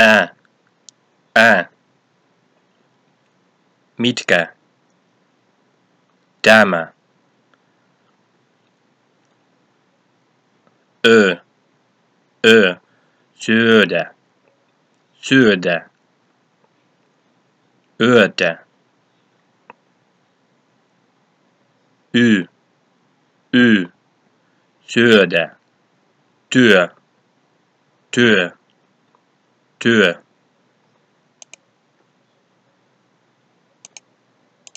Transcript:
ä ä mitkä tämä ö ö syödä syödä yötä y y syödä työ työ työ